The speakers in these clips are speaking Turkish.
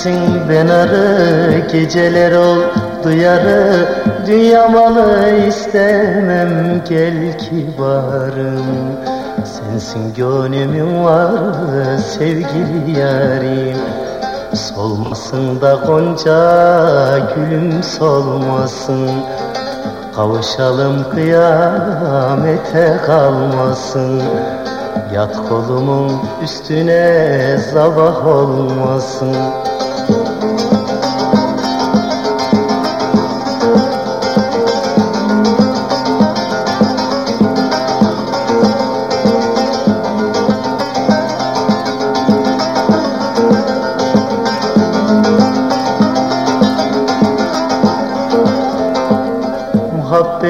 Gitsin ben arı geceler oldu yarı Dünya malı istemem gel kibarım Sensin gönlümün var sevgili yarim. Solmasın da gonca gülüm solmasın. Kavuşalım kıyamete kalmasın. Yat kolumun üstüne sabah olmasın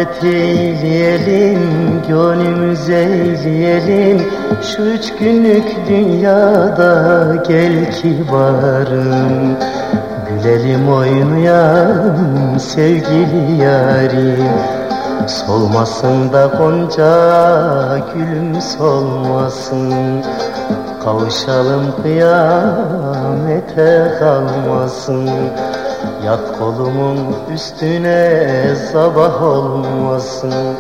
Muhabbet eyleyelim, gönlümüz eyleyelim Şu üç günlük dünyada gel kibarım Gülelim oynayalım sevgili yarim. Solmasın da gonca gülüm solmasın. Kavuşalım kıyamete kalmasın Yat kolumun üstüne sabah olmasın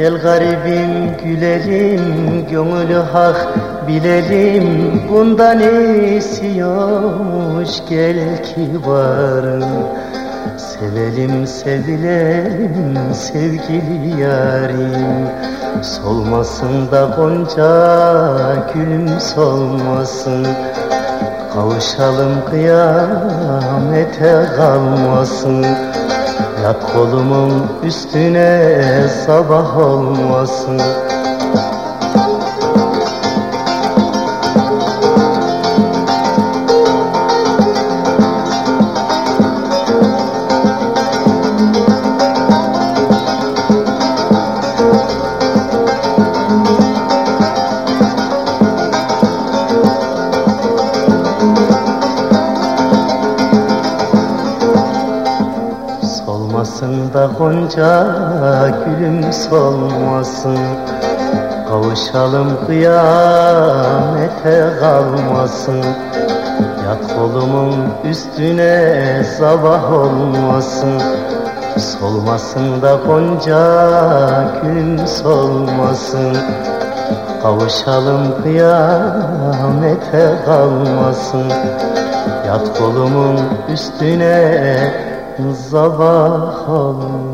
Gel garibim gülelim, gönlü hak bilelim. Bundan iyisi yokmuş gel kibarım Sevelim sevilelim sevgili yarim. Solmasın da gonca gülüm solmasın. Kavuşalım kıyamete kalmasın Yat kolumun üstüne sabah olmasın Solmasın da gonca gülüm solmasın. Kavuşalım kıyamete kalmasın. Yat kolumun üstüne sabah olmasın. Solmasın da gonca gülüm solmasın. Kavuşalım kıyamete kalmasın. Yat kolumun üstüne Zavahalım